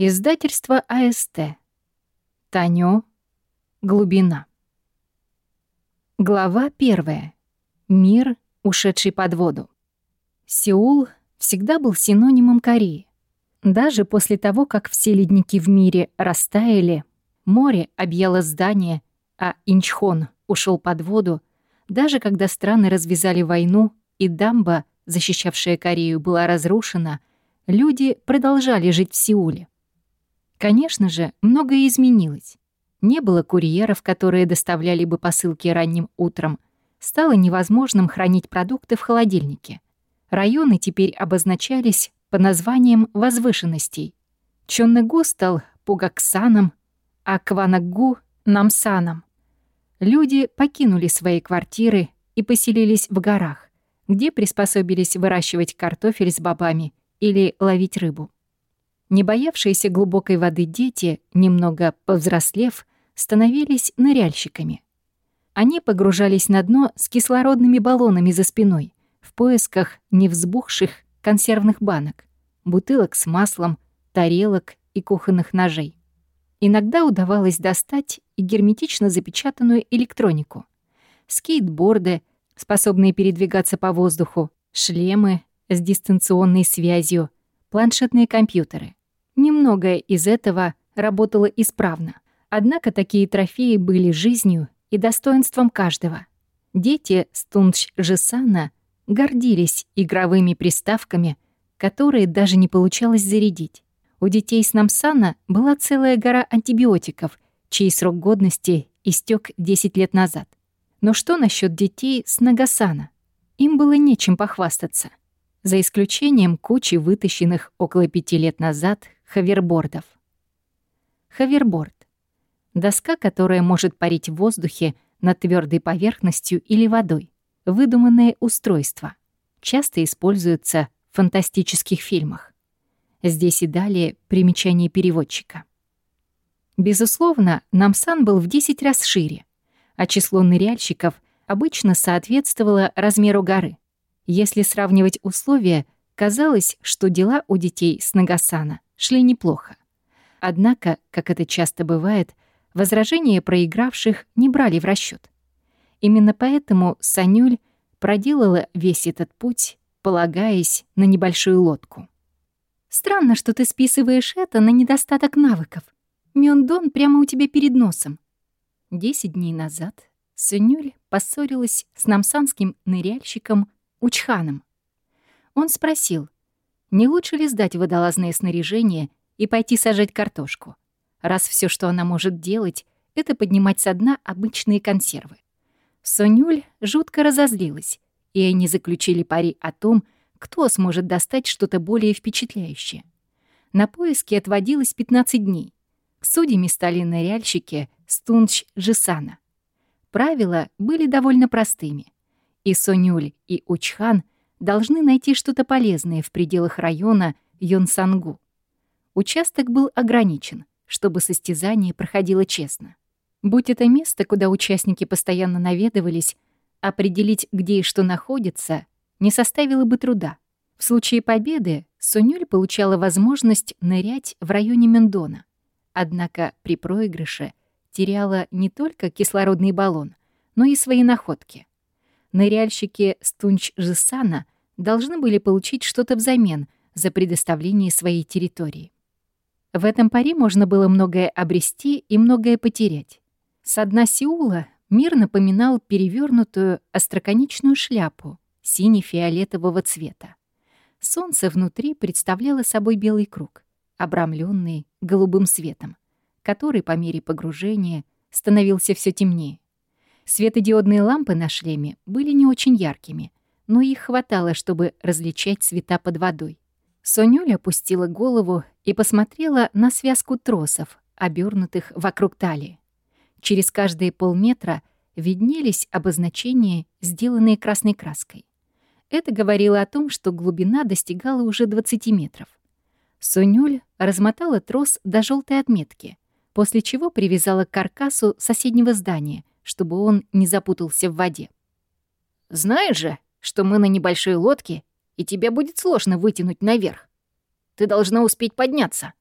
Издательство АСТ. Танё. Глубина. Глава первая. Мир, ушедший под воду. Сеул всегда был синонимом Кореи. Даже после того, как все ледники в мире растаяли, море объяло здание, а Инчхон ушел под воду, даже когда страны развязали войну и дамба, защищавшая Корею, была разрушена, люди продолжали жить в Сеуле. Конечно же, многое изменилось. Не было курьеров, которые доставляли бы посылки ранним утром. Стало невозможным хранить продукты в холодильнике. Районы теперь обозначались по названиям возвышенностей. Чоннегу стал Пугаксаном, а Кванагу — Намсаном. Люди покинули свои квартиры и поселились в горах, где приспособились выращивать картофель с бобами или ловить рыбу. Не боявшиеся глубокой воды дети, немного повзрослев, становились ныряльщиками. Они погружались на дно с кислородными баллонами за спиной в поисках невзбухших консервных банок, бутылок с маслом, тарелок и кухонных ножей. Иногда удавалось достать и герметично запечатанную электронику. Скейтборды, способные передвигаться по воздуху, шлемы с дистанционной связью, планшетные компьютеры. Немногое из этого работало исправно. Однако такие трофеи были жизнью и достоинством каждого. Дети Стунч-Жесана гордились игровыми приставками, которые даже не получалось зарядить. У детей с Намсана была целая гора антибиотиков, чей срок годности истек 10 лет назад. Но что насчет детей с Нагасана? Им было нечем похвастаться. За исключением кучи вытащенных около пяти лет назад Хавербордов. Хаверборд — доска, которая может парить в воздухе над твердой поверхностью или водой. Выдуманное устройство. Часто используется в фантастических фильмах. Здесь и далее примечание переводчика. Безусловно, Намсан был в 10 раз шире, а число ныряльщиков обычно соответствовало размеру горы. Если сравнивать условия, казалось, что дела у детей с Нагасана шли неплохо. Однако, как это часто бывает, возражения проигравших не брали в расчет. Именно поэтому Санюль проделала весь этот путь, полагаясь на небольшую лодку. «Странно, что ты списываешь это на недостаток навыков. Мёндон прямо у тебя перед носом». Десять дней назад Санюль поссорилась с намсанским ныряльщиком Учханом. Он спросил, не лучше ли сдать водолазное снаряжение и пойти сажать картошку, раз все, что она может делать, это поднимать со дна обычные консервы. Сонюль жутко разозлилась, и они заключили пари о том, кто сможет достать что-то более впечатляющее. На поиски отводилось 15 дней. Судьями стали ныряльщики Стунч Жисана. Правила были довольно простыми. И Сонюль, и Учхан — должны найти что-то полезное в пределах района Йонсангу. Участок был ограничен, чтобы состязание проходило честно. Будь это место, куда участники постоянно наведывались, определить, где и что находится, не составило бы труда. В случае победы Сунюль получала возможность нырять в районе Мендона. Однако при проигрыше теряла не только кислородный баллон, но и свои находки. Ныряльщики Стунч-Жесана должны были получить что-то взамен за предоставление своей территории. В этом пари можно было многое обрести и многое потерять. С дна Сеула мир напоминал перевернутую остроконечную шляпу сине-фиолетового цвета. Солнце внутри представляло собой белый круг, обрамленный голубым светом, который по мере погружения становился все темнее. Светодиодные лампы на шлеме были не очень яркими, но их хватало, чтобы различать цвета под водой. Сонюля опустила голову и посмотрела на связку тросов, обернутых вокруг талии. Через каждые полметра виднелись обозначения, сделанные красной краской. Это говорило о том, что глубина достигала уже 20 метров. Сонюль размотала трос до желтой отметки, после чего привязала к каркасу соседнего здания, чтобы он не запутался в воде. «Знаешь же, что мы на небольшой лодке, и тебе будет сложно вытянуть наверх. Ты должна успеть подняться.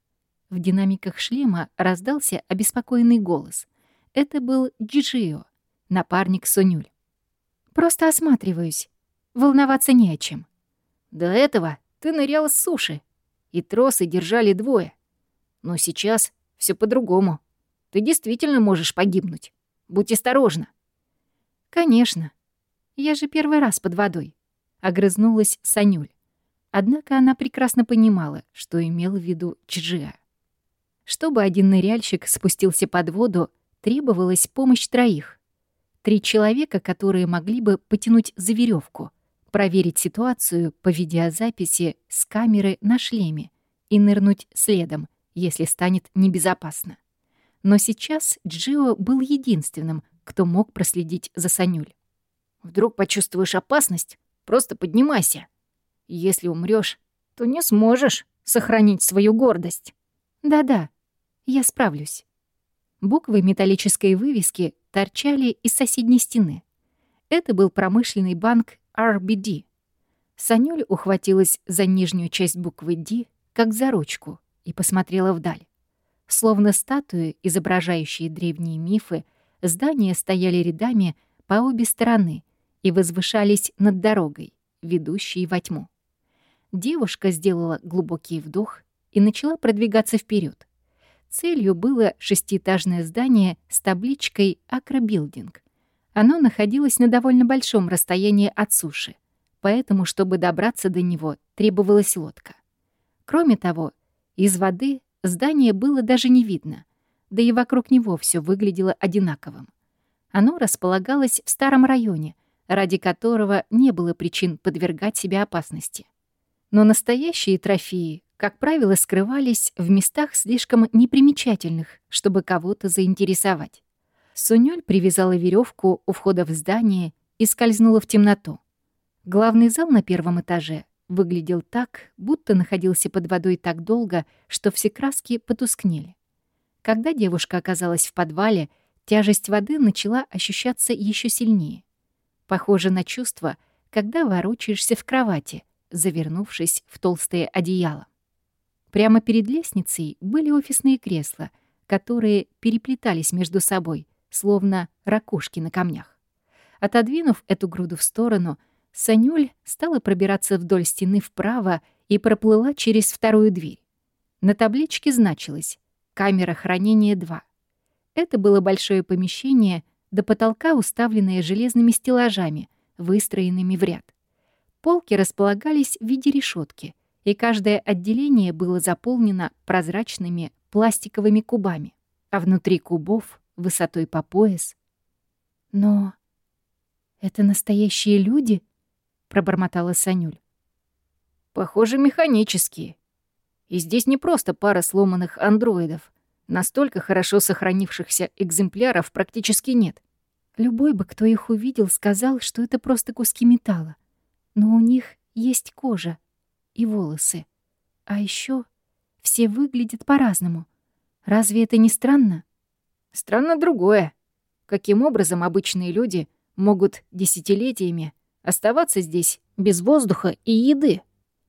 В динамиках шлема раздался обеспокоенный голос. Это был Джиджио, напарник Сонюль. «Просто осматриваюсь. Волноваться не о чем». «До этого ты ныряла с суши, и тросы держали двое. Но сейчас все по-другому. Ты действительно можешь погибнуть. Будь осторожна». «Конечно. Я же первый раз под водой», — огрызнулась Санюль. Однако она прекрасно понимала, что имел в виду Чжиа. Чтобы один ныряльщик спустился под воду, требовалась помощь троих. Три человека, которые могли бы потянуть за веревку, проверить ситуацию по видеозаписи с камеры на шлеме и нырнуть следом, если станет небезопасно. Но сейчас Джио был единственным, кто мог проследить за Санюль. «Вдруг почувствуешь опасность? Просто поднимайся. Если умрёшь, то не сможешь сохранить свою гордость». «Да-да, я справлюсь». Буквы металлической вывески торчали из соседней стены. Это был промышленный банк RBD. Санюль ухватилась за нижнюю часть буквы D, как за ручку, и посмотрела вдаль. Словно статуи, изображающие древние мифы, здания стояли рядами по обе стороны и возвышались над дорогой, ведущей во тьму. Девушка сделала глубокий вдох и начала продвигаться вперед. Целью было шестиэтажное здание с табличкой «Акробилдинг». Оно находилось на довольно большом расстоянии от суши, поэтому, чтобы добраться до него, требовалась лодка. Кроме того, из воды Здание было даже не видно, да и вокруг него все выглядело одинаковым. Оно располагалось в старом районе, ради которого не было причин подвергать себя опасности. Но настоящие трофеи, как правило, скрывались в местах слишком непримечательных, чтобы кого-то заинтересовать. Сунёль привязала веревку у входа в здание и скользнула в темноту. Главный зал на первом этаже выглядел так, будто находился под водой так долго, что все краски потускнели. Когда девушка оказалась в подвале, тяжесть воды начала ощущаться еще сильнее. Похоже на чувство, когда ворочаешься в кровати, завернувшись в толстое одеяло. Прямо перед лестницей были офисные кресла, которые переплетались между собой, словно ракушки на камнях. Отодвинув эту груду в сторону, Санюль стала пробираться вдоль стены вправо и проплыла через вторую дверь. На табличке значилось «Камера хранения 2». Это было большое помещение, до потолка уставленное железными стеллажами, выстроенными в ряд. Полки располагались в виде решетки, и каждое отделение было заполнено прозрачными пластиковыми кубами, а внутри кубов, высотой по пояс. Но это настоящие люди —— пробормотала Санюль. «Похоже, механические. И здесь не просто пара сломанных андроидов. Настолько хорошо сохранившихся экземпляров практически нет. Любой бы, кто их увидел, сказал, что это просто куски металла. Но у них есть кожа и волосы. А еще все выглядят по-разному. Разве это не странно? Странно другое. Каким образом обычные люди могут десятилетиями оставаться здесь без воздуха и еды.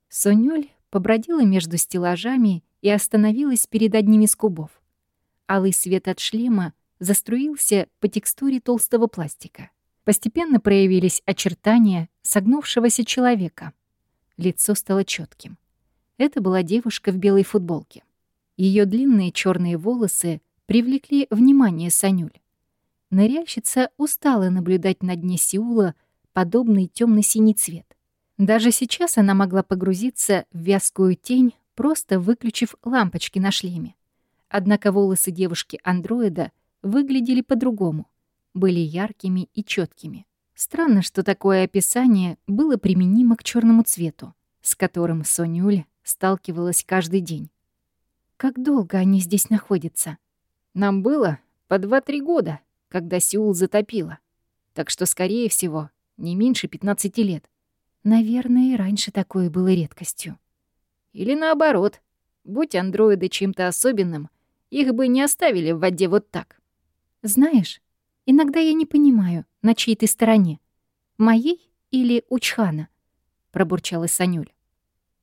Сонюль побродила между стеллажами и остановилась перед одним из кубов. Алый свет от шлема заструился по текстуре толстого пластика. Постепенно проявились очертания согнувшегося человека. Лицо стало четким. Это была девушка в белой футболке. Ее длинные черные волосы привлекли внимание Санюль. Ныряльщица устала наблюдать на дне Сеула подобный темно синий цвет. Даже сейчас она могла погрузиться в вязкую тень, просто выключив лампочки на шлеме. Однако волосы девушки-андроида выглядели по-другому, были яркими и четкими. Странно, что такое описание было применимо к черному цвету, с которым Сонюль сталкивалась каждый день. Как долго они здесь находятся? Нам было по 2-3 года, когда Сеул затопило. Так что, скорее всего, не меньше 15 лет. Наверное, и раньше такое было редкостью. Или наоборот. Будь андроиды чем-то особенным, их бы не оставили в воде вот так. Знаешь, иногда я не понимаю, на чьей ты стороне. Моей или Учхана? Пробурчала Санюль.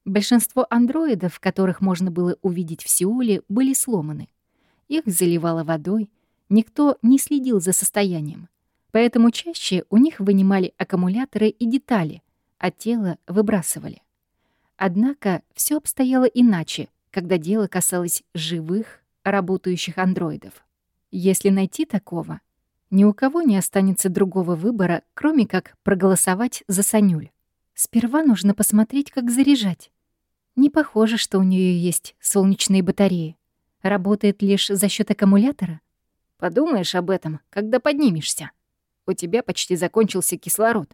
Большинство андроидов, которых можно было увидеть в Сеуле, были сломаны. Их заливало водой, никто не следил за состоянием. Поэтому чаще у них вынимали аккумуляторы и детали, а тело выбрасывали. Однако все обстояло иначе, когда дело касалось живых, работающих андроидов. Если найти такого, ни у кого не останется другого выбора, кроме как проголосовать за Санюль. Сперва нужно посмотреть, как заряжать. Не похоже, что у нее есть солнечные батареи. Работает лишь за счет аккумулятора. Подумаешь об этом, когда поднимешься. У тебя почти закончился кислород.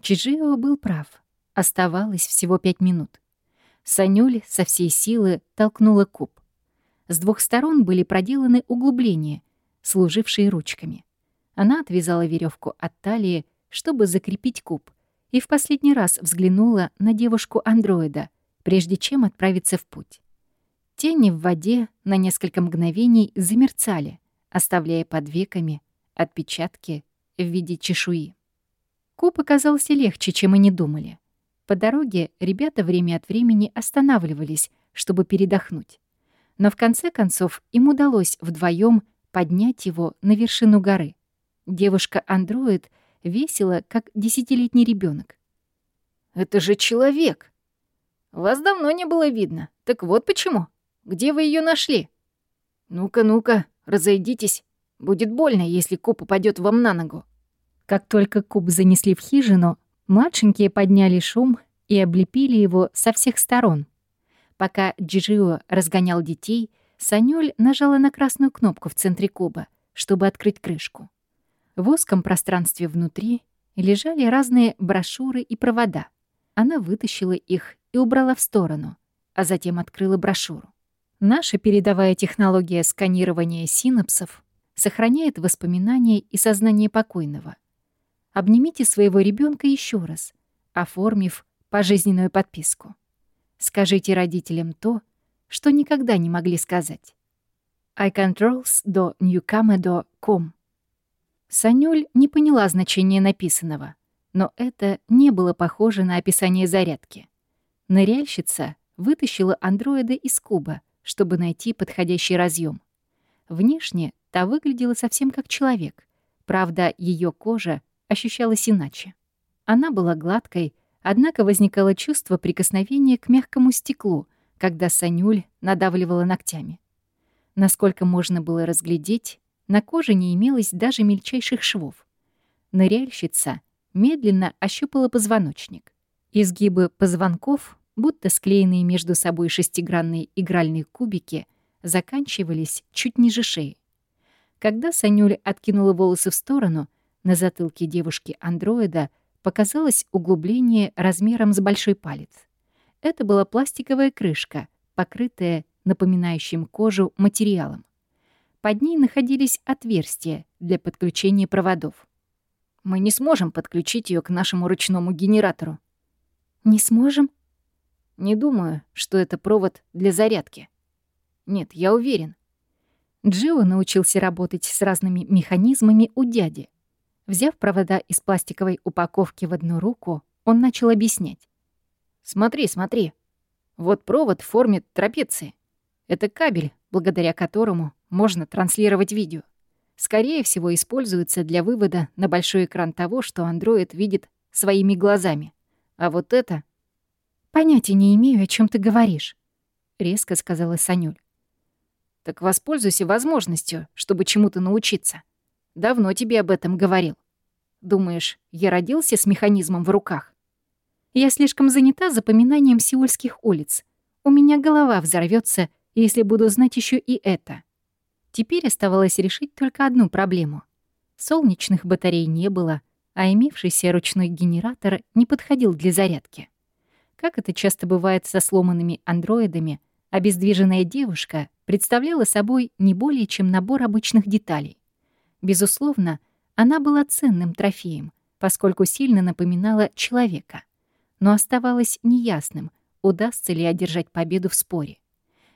Чижио был прав. Оставалось всего пять минут. Санюль со всей силы толкнула куб. С двух сторон были проделаны углубления, служившие ручками. Она отвязала веревку от талии, чтобы закрепить куб, и в последний раз взглянула на девушку-андроида, прежде чем отправиться в путь. Тени в воде на несколько мгновений замерцали, оставляя под веками отпечатки в виде чешуи. Куб оказался легче, чем они думали. По дороге ребята время от времени останавливались, чтобы передохнуть. Но в конце концов им удалось вдвоем поднять его на вершину горы. Девушка-андроид весила, как десятилетний ребенок. «Это же человек! Вас давно не было видно. Так вот почему. Где вы ее нашли? Ну-ка, ну-ка, разойдитесь. Будет больно, если куб упадет вам на ногу». Как только куб занесли в хижину, младшенькие подняли шум и облепили его со всех сторон. Пока Джиджио разгонял детей, Санюль нажала на красную кнопку в центре куба, чтобы открыть крышку. В узком пространстве внутри лежали разные брошюры и провода. Она вытащила их и убрала в сторону, а затем открыла брошюру. Наша передовая технология сканирования синапсов сохраняет воспоминания и сознание покойного. Обнимите своего ребенка еще раз, оформив пожизненную подписку. Скажите родителям то, что никогда не могли сказать. iControls do newcomer.com Санюль не поняла значения написанного, но это не было похоже на описание зарядки. Ныряльщица вытащила андроида из куба, чтобы найти подходящий разъем. Внешне та выглядела совсем как человек. Правда, ее кожа ощущалась иначе. Она была гладкой, однако возникало чувство прикосновения к мягкому стеклу, когда Санюль надавливала ногтями. Насколько можно было разглядеть, на коже не имелось даже мельчайших швов. Ныряльщица медленно ощупала позвоночник. Изгибы позвонков, будто склеенные между собой шестигранные игральные кубики, заканчивались чуть ниже шеи. Когда Санюля откинула волосы в сторону, на затылке девушки-андроида показалось углубление размером с большой палец. Это была пластиковая крышка, покрытая напоминающим кожу материалом. Под ней находились отверстия для подключения проводов. Мы не сможем подключить ее к нашему ручному генератору. Не сможем? Не думаю, что это провод для зарядки. Нет, я уверен. Джио научился работать с разными механизмами у дяди. Взяв провода из пластиковой упаковки в одну руку, он начал объяснять. «Смотри, смотри. Вот провод в форме трапеции. Это кабель, благодаря которому можно транслировать видео. Скорее всего, используется для вывода на большой экран того, что андроид видит своими глазами. А вот это... «Понятия не имею, о чем ты говоришь», — резко сказала Санюль. «Так воспользуйся возможностью, чтобы чему-то научиться. Давно тебе об этом говорил. Думаешь, я родился с механизмом в руках?» «Я слишком занята запоминанием сеульских улиц. У меня голова взорвется, если буду знать еще и это». Теперь оставалось решить только одну проблему. Солнечных батарей не было, а имевшийся ручной генератор не подходил для зарядки. Как это часто бывает со сломанными андроидами, обездвиженная девушка представляла собой не более чем набор обычных деталей. Безусловно, она была ценным трофеем, поскольку сильно напоминала человека. Но оставалось неясным, удастся ли одержать победу в споре.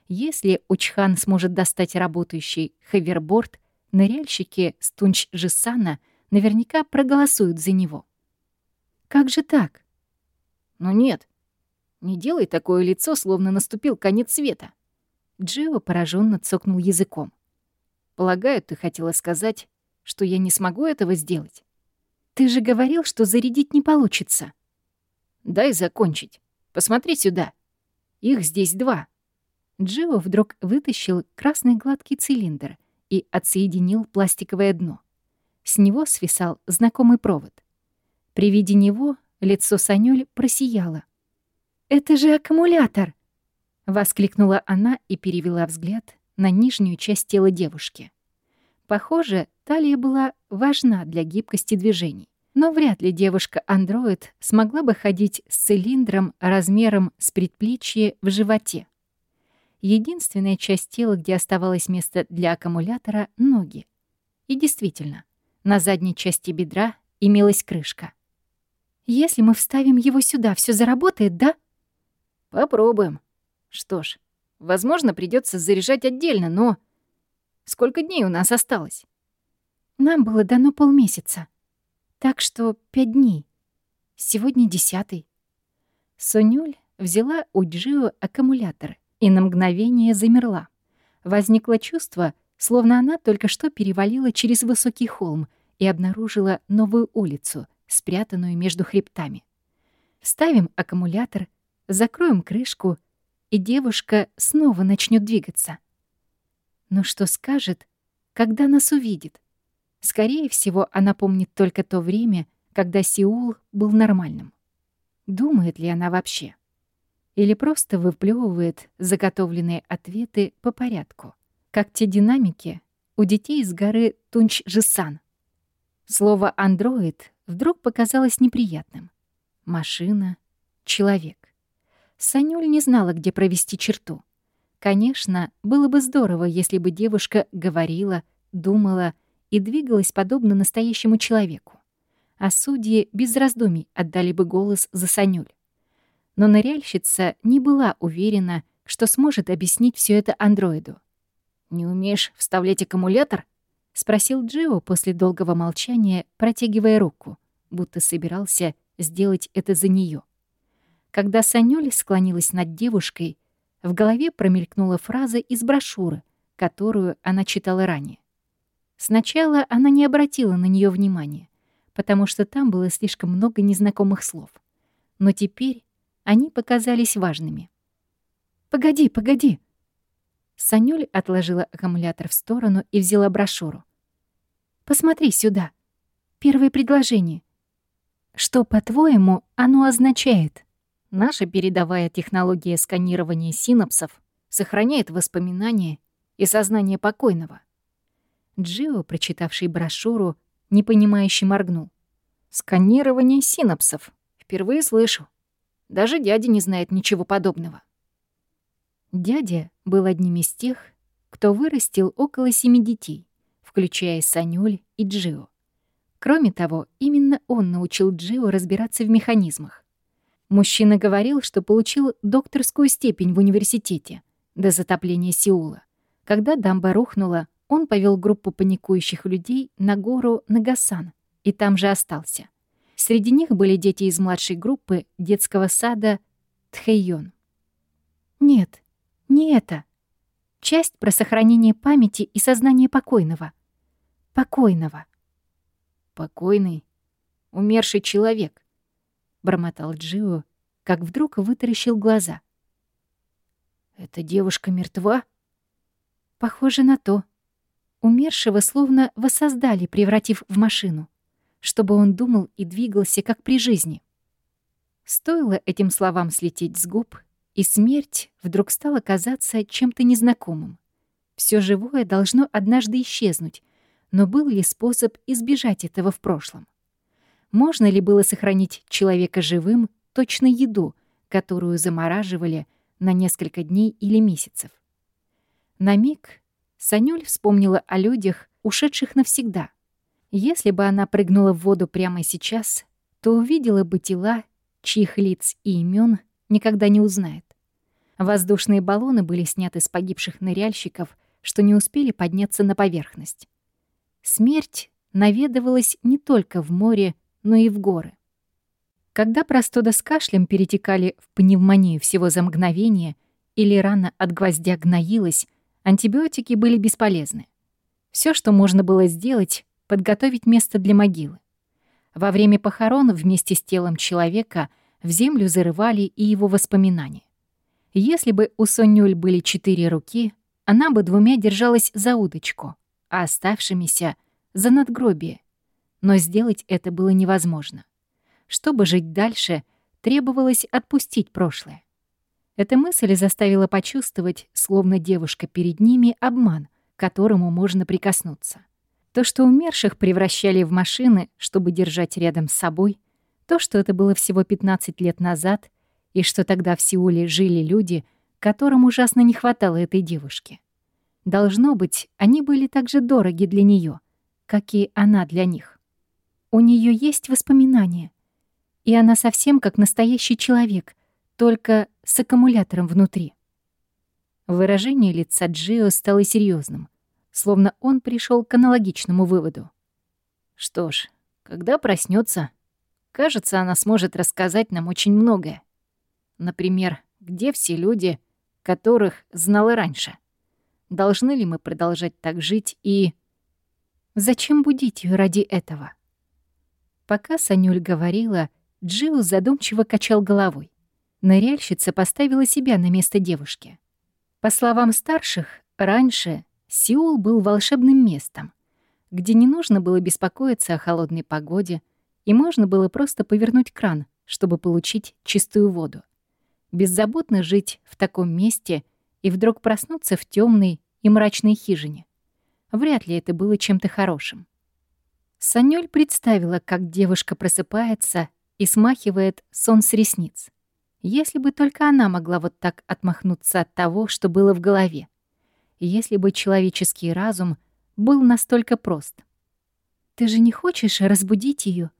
Если Учхан сможет достать работающий ховерборд, ныряльщики с Тунч-Жисана наверняка проголосуют за него. Как же так? Ну нет. Не делай такое лицо, словно наступил конец света. Джио пораженно цокнул языком. Полагаю, ты хотела сказать, что я не смогу этого сделать. Ты же говорил, что зарядить не получится. Дай закончить. Посмотри сюда. Их здесь два. Джио вдруг вытащил красный гладкий цилиндр и отсоединил пластиковое дно. С него свисал знакомый провод. При виде него лицо Санюль просияло. «Это же аккумулятор!» — воскликнула она и перевела взгляд на нижнюю часть тела девушки. Похоже, талия была важна для гибкости движений. Но вряд ли девушка-андроид смогла бы ходить с цилиндром размером с предплечье в животе. Единственная часть тела, где оставалось место для аккумулятора — ноги. И действительно, на задней части бедра имелась крышка. «Если мы вставим его сюда, все заработает, да?» «Попробуем. Что ж, возможно, придется заряжать отдельно, но... Сколько дней у нас осталось?» «Нам было дано полмесяца. Так что пять дней. Сегодня десятый». Сонюль взяла у Джио аккумулятор и на мгновение замерла. Возникло чувство, словно она только что перевалила через высокий холм и обнаружила новую улицу, спрятанную между хребтами. Вставим аккумулятор, закроем крышку, и девушка снова начнет двигаться. Но что скажет, когда нас увидит? Скорее всего, она помнит только то время, когда Сеул был нормальным. Думает ли она вообще? или просто выплевывает заготовленные ответы по порядку, как те динамики у детей из горы Тунч-Жисан. Слово «андроид» вдруг показалось неприятным. Машина, человек. Санюль не знала, где провести черту. Конечно, было бы здорово, если бы девушка говорила, думала и двигалась подобно настоящему человеку. А судьи без раздумий отдали бы голос за Санюль. Но ныряльщица не была уверена, что сможет объяснить все это андроиду. «Не умеешь вставлять аккумулятор?» — спросил Джио после долгого молчания, протягивая руку, будто собирался сделать это за нее. Когда Санёль склонилась над девушкой, в голове промелькнула фраза из брошюры, которую она читала ранее. Сначала она не обратила на нее внимания, потому что там было слишком много незнакомых слов. Но теперь они показались важными. «Погоди, погоди!» Санюль отложила аккумулятор в сторону и взяла брошюру. «Посмотри сюда. Первое предложение. Что, по-твоему, оно означает?» Наша передовая технология сканирования синапсов сохраняет воспоминания и сознание покойного. Джио, прочитавший брошюру, непонимающе моргнул. «Сканирование синапсов. Впервые слышу. Даже дядя не знает ничего подобного. Дядя был одним из тех, кто вырастил около семи детей, включая Санюль и Джио. Кроме того, именно он научил Джио разбираться в механизмах. Мужчина говорил, что получил докторскую степень в университете до затопления Сеула. Когда дамба рухнула, он повел группу паникующих людей на гору Нагасан и там же остался. Среди них были дети из младшей группы детского сада Тхэйон. Нет, не это. Часть про сохранение памяти и сознание покойного. Покойного. Покойный, умерший человек, бормотал Джио, как вдруг вытаращил глаза. Эта девушка мертва? Похоже на то. Умершего словно воссоздали, превратив в машину чтобы он думал и двигался, как при жизни. Стоило этим словам слететь с губ, и смерть вдруг стала казаться чем-то незнакомым. Все живое должно однажды исчезнуть, но был ли способ избежать этого в прошлом? Можно ли было сохранить человека живым точно еду, которую замораживали на несколько дней или месяцев? На миг Санюль вспомнила о людях, ушедших навсегда — если бы она прыгнула в воду прямо сейчас, то увидела бы тела, чьих лиц и имен никогда не узнает. Воздушные баллоны были сняты с погибших ныряльщиков, что не успели подняться на поверхность. Смерть наведывалась не только в море, но и в горы. Когда простуда с кашлем перетекали в пневмонию всего за мгновение или рана от гвоздя гноилась, антибиотики были бесполезны. Все, что можно было сделать, подготовить место для могилы. Во время похорон вместе с телом человека в землю зарывали и его воспоминания. Если бы у Сонюль были четыре руки, она бы двумя держалась за удочку, а оставшимися — за надгробие. Но сделать это было невозможно. Чтобы жить дальше, требовалось отпустить прошлое. Эта мысль заставила почувствовать, словно девушка перед ними, обман, к которому можно прикоснуться. То, что умерших превращали в машины, чтобы держать рядом с собой, то, что это было всего 15 лет назад, и что тогда в Сеуле жили люди, которым ужасно не хватало этой девушки. Должно быть, они были так же дороги для нее, как и она для них. У нее есть воспоминания, и она совсем как настоящий человек, только с аккумулятором внутри. Выражение лица Джио стало серьезным, словно он пришел к аналогичному выводу. Что ж, когда проснется, кажется, она сможет рассказать нам очень многое. Например, где все люди, которых знала раньше? Должны ли мы продолжать так жить и... Зачем будить ее ради этого? Пока Санюль говорила, Джиу задумчиво качал головой. Ныряльщица поставила себя на место девушки. По словам старших, раньше Сеул был волшебным местом, где не нужно было беспокоиться о холодной погоде, и можно было просто повернуть кран, чтобы получить чистую воду. Беззаботно жить в таком месте и вдруг проснуться в темной и мрачной хижине. Вряд ли это было чем-то хорошим. Санёль представила, как девушка просыпается и смахивает сон с ресниц. Если бы только она могла вот так отмахнуться от того, что было в голове. Если бы человеческий разум был настолько прост. «Ты же не хочешь разбудить ее,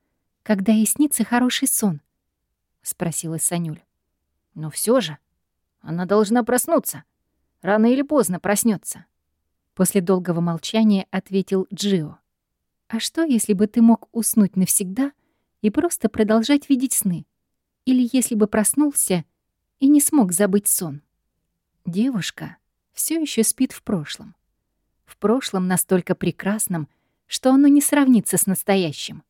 когда ей снится хороший сон?» — спросила Санюль. «Но все же, она должна проснуться. Рано или поздно проснется. После долгого молчания ответил Джио. «А что, если бы ты мог уснуть навсегда и просто продолжать видеть сны? Или если бы проснулся и не смог забыть сон? Девушка все еще спит в прошлом. В прошлом настолько прекрасном, что оно не сравнится с настоящим.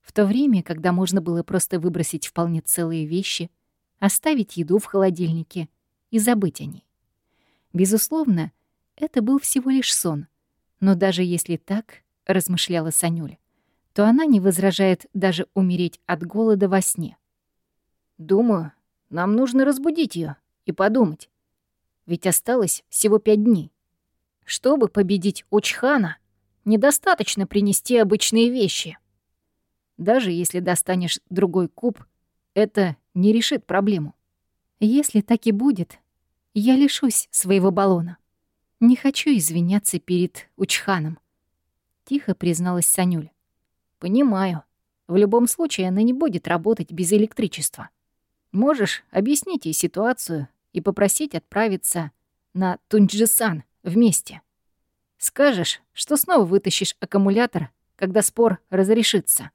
В то время, когда можно было просто выбросить вполне целые вещи, оставить еду в холодильнике и забыть о ней. Безусловно, это был всего лишь сон. Но даже если так, размышляла Санюля, то она не возражает даже умереть от голода во сне. «Думаю, нам нужно разбудить ее и подумать. Ведь осталось всего пять дней. Чтобы победить Учхана, недостаточно принести обычные вещи. Даже если достанешь другой куб, это не решит проблему. Если так и будет, я лишусь своего баллона. Не хочу извиняться перед Учханом. Тихо призналась Санюль. Понимаю. В любом случае она не будет работать без электричества. Можешь объяснить ей ситуацию и попросить отправиться на Тунджисан вместе. Скажешь, что снова вытащишь аккумулятор, когда спор разрешится.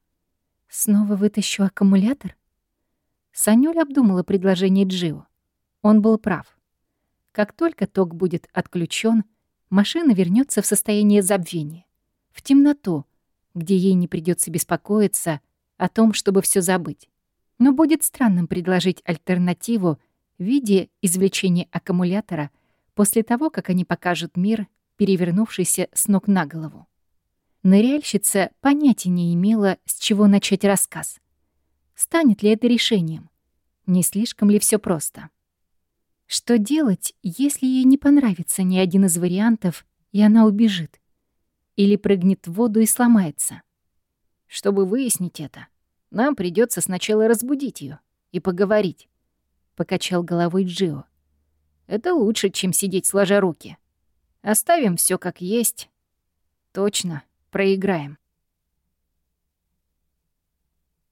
Снова вытащу аккумулятор? Санюль обдумала предложение Джио. Он был прав. Как только ток будет отключен, машина вернется в состояние забвения в темноту, где ей не придется беспокоиться о том, чтобы все забыть. Но будет странным предложить альтернативу в виде извлечения аккумулятора после того, как они покажут мир, перевернувшийся с ног на голову. Ныряльщица понятия не имела, с чего начать рассказ. Станет ли это решением? Не слишком ли все просто? Что делать, если ей не понравится ни один из вариантов, и она убежит? Или прыгнет в воду и сломается. Чтобы выяснить это, нам придется сначала разбудить ее и поговорить, покачал головой Джио. Это лучше, чем сидеть сложа руки. Оставим все как есть. Точно, проиграем.